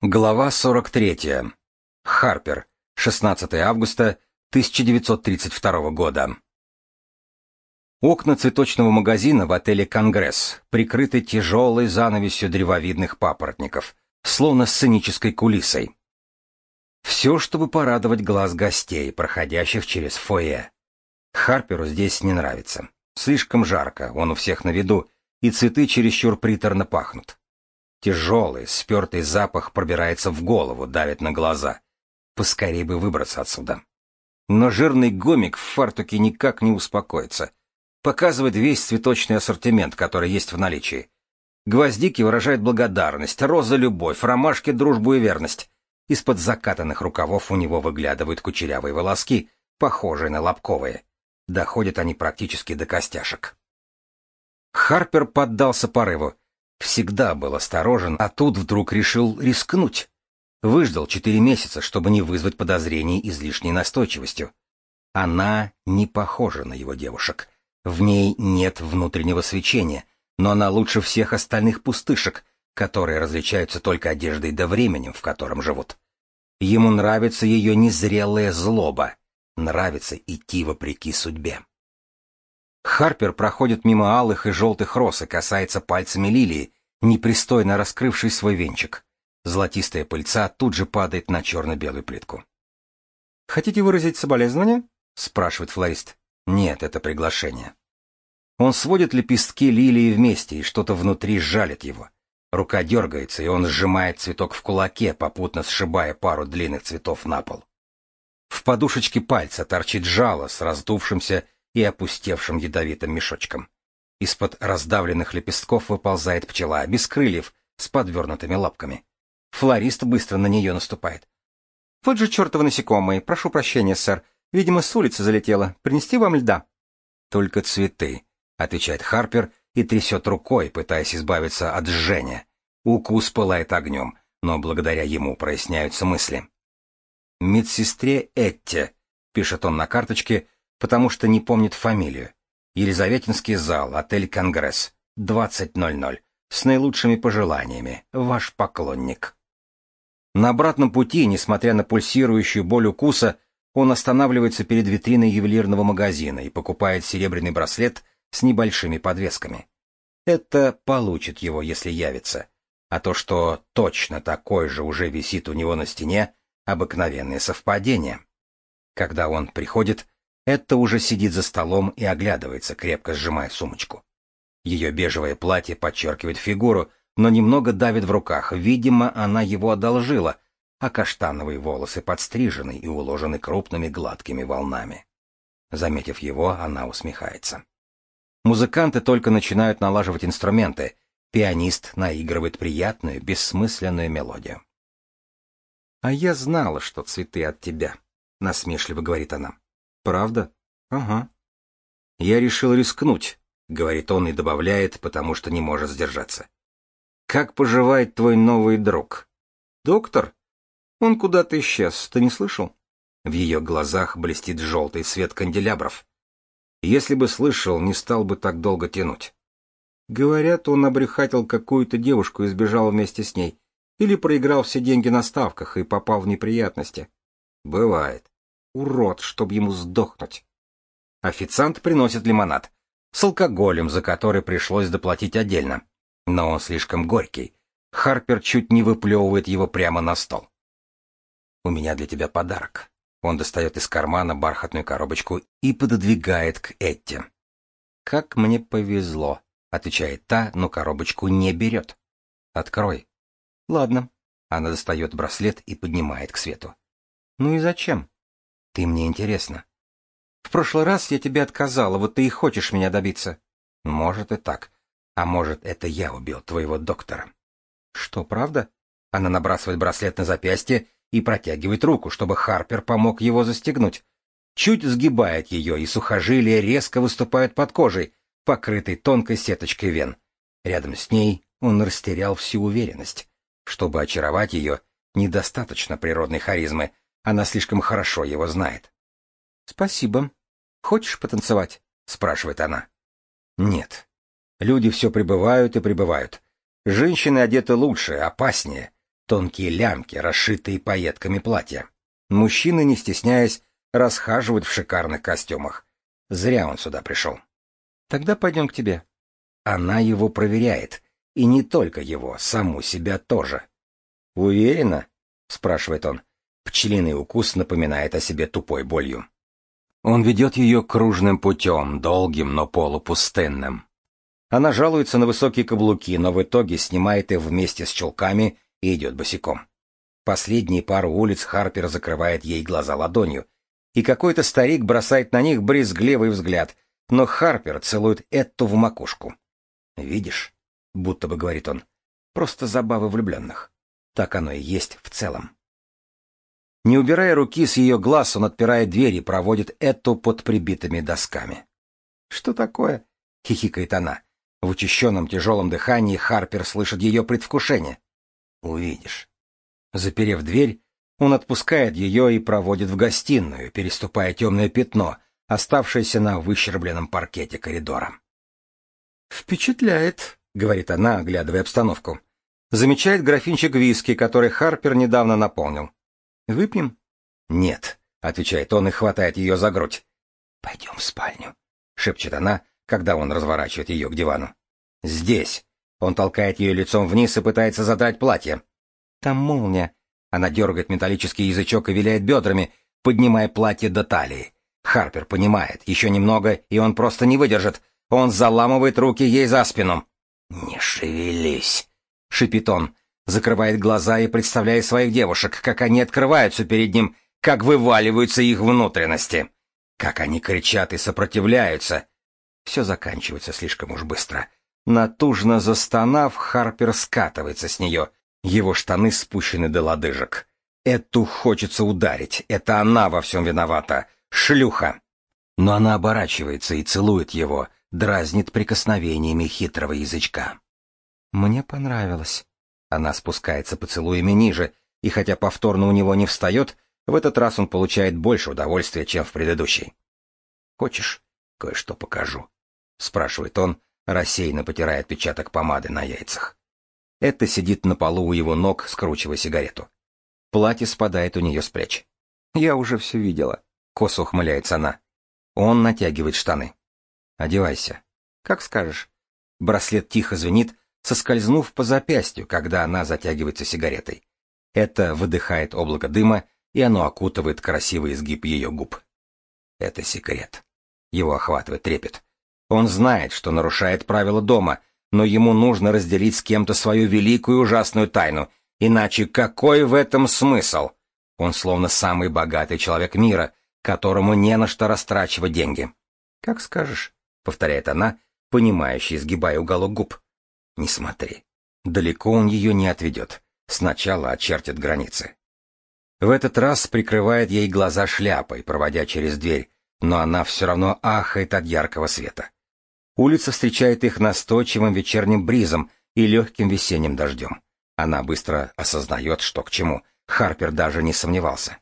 Глава 43. Харпер. 16 августа 1932 года. Окна цветочного магазина в отеле «Конгресс» прикрыты тяжелой занавесью древовидных папоротников, словно сценической кулисой. Все, чтобы порадовать глаз гостей, проходящих через фойе. Харперу здесь не нравится. Слишком жарко, он у всех на виду, и цветы чересчур приторно пахнут. Тяжелый, спертый запах пробирается в голову, давит на глаза. Поскорей бы выбраться отсюда. Но жирный гомик в фартуке никак не успокоится. Показывает весь цветочный ассортимент, который есть в наличии. Гвоздики выражают благодарность, роза — любовь, ромашки — дружбу и верность. Из-под закатанных рукавов у него выглядывают кучерявые волоски, похожие на лобковые. Доходят они практически до костяшек. Харпер поддался порыву. Всегда был осторожен, а тут вдруг решил рискнуть. Выждал четыре месяца, чтобы не вызвать подозрений излишней настойчивостью. Она не похожа на его девушек. В ней нет внутреннего свечения, но она лучше всех остальных пустышек, которые различаются только одеждой да временем, в котором живут. Ему нравится ее незрелая злоба, нравится идти вопреки судьбе. Харпер проходит мимо алых и желтых роз и касается пальцами лилии, непристойно раскрывшей свой венчик. Золотистая пыльца тут же падает на черно-белую плитку. «Хотите выразить соболезнования?» — спрашивает флорист. «Нет, это приглашение». Он сводит лепестки лилии вместе, и что-то внутри жалит его. Рука дергается, и он сжимает цветок в кулаке, попутно сшибая пару длинных цветов на пол. В подушечке пальца торчит жало с раздувшимся и опустевшим ядовитым мешочком. Из-под раздавленных лепестков выползает пчела, без крыльев, с подвернутыми лапками. Флорист быстро на нее наступает. — Вот же чертовы насекомые, прошу прощения, сэр. Видимо, с улицы залетело. Принести вам льда? — Только цветы, — отвечает Харпер и трясет рукой, пытаясь избавиться от жжения. Укус пылает огнем, но благодаря ему проясняются мысли. «Медсестре Этте», — пишет он на карточке, потому что не помнит фамилию. Елизаветинский зал, отель «Конгресс», 20.00. С наилучшими пожеланиями. Ваш поклонник. На обратном пути, несмотря на пульсирующую боль укуса, он останавливается перед витриной ювелирного магазина и покупает серебряный браслет с небольшими подвесками. Это получит его, если явится. А то, что точно такой же уже висит у него на стене, обыкновенное совпадение. Когда он приходит, это уже сидит за столом и оглядывается, крепко сжимая сумочку. Ее бежевое платье подчеркивает фигуру, но немного давит в руках. Видимо, она его одолжила, а каштановые волосы подстрижены и уложены крупными гладкими волнами. Заметив его, она усмехается. Музыканты только начинают налаживать инструменты. Пианист наигрывает приятную, бессмысленную мелодию. «А я знала, что цветы от тебя», — насмешливо говорит она. Правда? Ага. Я решил рискнуть, говорит он и добавляет, потому что не может сдержаться. Как поживает твой новый друг? Доктор? Он куда-то исчез, ты не слышал? В ее глазах блестит желтый свет канделябров. Если бы слышал, не стал бы так долго тянуть. Говорят, он обрехатил какую-то девушку и сбежал вместе с ней. Или проиграл все деньги на ставках и попал в неприятности. Бывает. Урод, чтоб ему сдохнуть. Официант приносит лимонад. С алкоголем, за который пришлось доплатить отдельно. Но он слишком горький. Харпер чуть не выплевывает его прямо на стол. «У меня для тебя подарок». Он достает из кармана бархатную коробочку и пододвигает к Этте. «Как мне повезло», — отвечает та, но коробочку не берет. «Открой». «Ладно». Она достает браслет и поднимает к свету. «Ну и зачем?» Ты мне интересна. В прошлый раз я тебе отказала, вот ты и хочешь меня добиться. Может и так. А может, это я убил твоего доктора. Что, правда? Она набрасывает браслет на запястье и протягивает руку, чтобы Харпер помог его застегнуть. Чуть сгибает ее, и сухожилия резко выступают под кожей, покрытой тонкой сеточкой вен. Рядом с ней он растерял всю уверенность. Чтобы очаровать ее, недостаточно природной харизмы, она слишком хорошо его знает. «Спасибо. Хочешь потанцевать?» — спрашивает она. «Нет. Люди все прибывают и прибывают. Женщины одеты лучше, опаснее. тонкие лямки, расшитые пайетками платья. Мужчины, не стесняясь, расхаживают в шикарных костюмах. Зря он сюда пришел. Тогда пойдем к тебе. Она его проверяет. И не только его, саму себя тоже. «Уверена?» — спрашивает он. Пчелиный укус напоминает о себе тупой болью. Он ведет ее кружным путем, долгим, но полупустынным. Она жалуется на высокие каблуки, но в итоге снимает их вместе с чулками и идет босиком. Последние пару улиц Харпер закрывает ей глаза ладонью, и какой-то старик бросает на них брезгливый взгляд, но Харпер целует Эту в макушку. «Видишь?» — будто бы говорит он. «Просто забавы влюбленных. Так оно и есть в целом». Не убирая руки с ее глаз, он отпирает дверь и проводит Эту под прибитыми досками. «Что такое?» — хихикает она. В учащенном тяжелом дыхании Харпер слышит ее предвкушение. «Увидишь». Заперев дверь, он отпускает ее и проводит в гостиную, переступая темное пятно, оставшееся на выщербленном паркете коридора. «Впечатляет», — говорит она, оглядывая обстановку. Замечает графинчик виски, который Харпер недавно наполнил. «Выпьем?» «Нет», — отвечает он и хватает ее за грудь. «Пойдем в спальню», — шепчет она, когда он разворачивает ее к дивану. «Здесь!» Он толкает ее лицом вниз и пытается задрать платье. «Там молния!» Она дергает металлический язычок и виляет бедрами, поднимая платье до талии. Харпер понимает, еще немного, и он просто не выдержит. Он заламывает руки ей за спину. «Не шевелись!» — шипит он. Закрывает глаза и представляет своих девушек, как они открываются перед ним, как вываливаются их внутренности. Как они кричат и сопротивляются. Все заканчивается слишком уж быстро. Натужно застонав, Харпер скатывается с нее. Его штаны спущены до лодыжек. Эту хочется ударить. Это она во всем виновата. Шлюха. Но она оборачивается и целует его, дразнит прикосновениями хитрого язычка. Мне понравилось. Она спускается поцелуями ниже, и хотя повторно у него не встает, в этот раз он получает больше удовольствия, чем в предыдущий. Хочешь, кое-что покажу? — спрашивает он, рассеянно потирая отпечаток помады на яйцах. Это сидит на полу у его ног, скручивая сигарету. Платье спадает у нее с плеч. «Я уже все видела», — косо ухмыляется она. Он натягивает штаны. «Одевайся». «Как скажешь». Браслет тихо звенит, соскользнув по запястью, когда она затягивается сигаретой. Это выдыхает облако дыма, и оно окутывает красивый изгиб ее губ. Это секрет. Его охватывает трепет. Он знает, что нарушает правила дома, но ему нужно разделить с кем-то свою великую ужасную тайну, иначе какой в этом смысл? Он словно самый богатый человек мира, которому не на что растрачивать деньги. «Как скажешь», — повторяет она, понимающе изгибая уголок губ. «Не смотри. Далеко он ее не отведет. Сначала очертит границы». В этот раз прикрывает ей глаза шляпой, проводя через дверь, но она все равно ахает от яркого света. Улица встречает их настойчивым вечерним бризом и легким весенним дождем. Она быстро осознает, что к чему. Харпер даже не сомневался.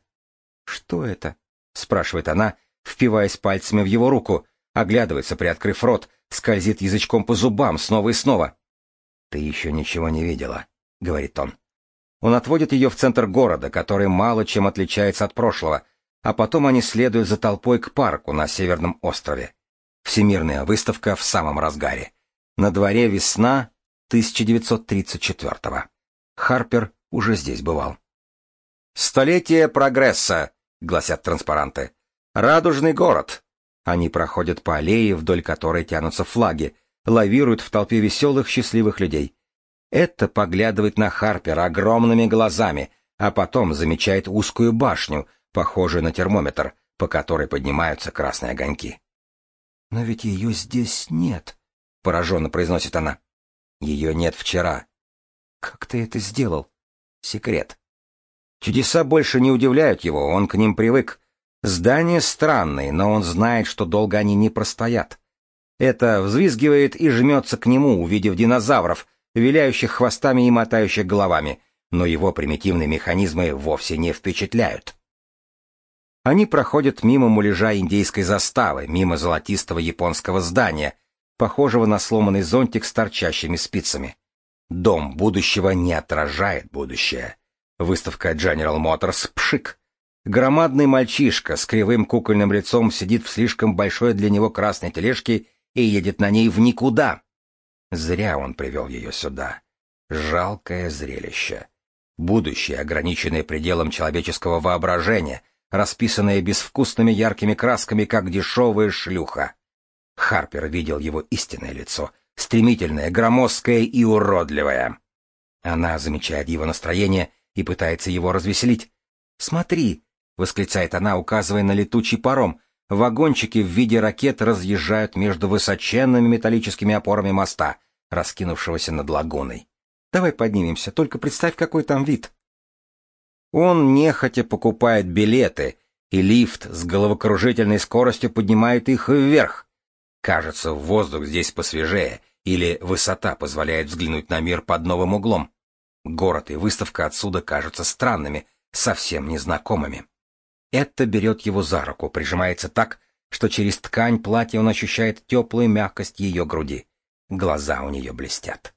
«Что это?» — спрашивает она, впиваясь пальцами в его руку, оглядывается, приоткрыв рот, скользит язычком по зубам снова и снова. «Ты еще ничего не видела», — говорит он. Он отводит ее в центр города, который мало чем отличается от прошлого, а потом они следуют за толпой к парку на Северном острове. Всемирная выставка в самом разгаре. На дворе весна 1934-го. Харпер уже здесь бывал. «Столетие прогресса», — гласят транспаранты. «Радужный город». Они проходят по аллее, вдоль которой тянутся флаги, лавируют в толпе веселых, счастливых людей. Это поглядывает на Харпера огромными глазами, а потом замечает узкую башню, похожую на термометр, по которой поднимаются красные огоньки. «Но ведь ее здесь нет», — пораженно произносит она. «Ее нет вчера». «Как ты это сделал?» «Секрет». Чудеса больше не удивляют его, он к ним привык. Здания странные, но он знает, что долго они не простоят. Это взвизгивает и жмется к нему, увидев динозавров, виляющих хвостами и мотающих головами, но его примитивные механизмы вовсе не впечатляют. Они проходят мимо муляжа индейской заставы, мимо золотистого японского здания, похожего на сломанный зонтик с торчащими спицами. Дом будущего не отражает будущее. Выставка General Motors «Пшик». Громадный мальчишка с кривым кукольным лицом сидит в слишком большой для него красной тележке и едет на ней в никуда. Зря он привел ее сюда. Жалкое зрелище. Будущее, ограниченное пределом человеческого воображения, расписанное безвкусными яркими красками, как дешевая шлюха. Харпер видел его истинное лицо, стремительное, громоздкое и уродливое. Она замечает его настроение и пытается его развеселить. «Смотри!» — восклицает она, указывая на летучий паром. Вагончики в виде ракет разъезжают между высоченными металлическими опорами моста, раскинувшегося над лагуной. «Давай поднимемся, только представь, какой там вид!» Он нехотя покупает билеты, и лифт с головокружительной скоростью поднимает их вверх. Кажется, воздух здесь посвежее, или высота позволяет взглянуть на мир под новым углом. Город и выставка отсюда кажутся странными, совсем незнакомыми. Это берет его за руку, прижимается так, что через ткань платья он ощущает теплую мягкость ее груди. Глаза у нее блестят.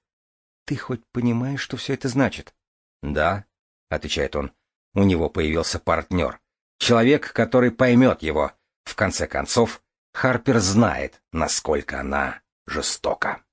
«Ты хоть понимаешь, что все это значит?» «Да», — отвечает он. У него появился партнер. Человек, который поймет его. В конце концов, Харпер знает, насколько она жестока.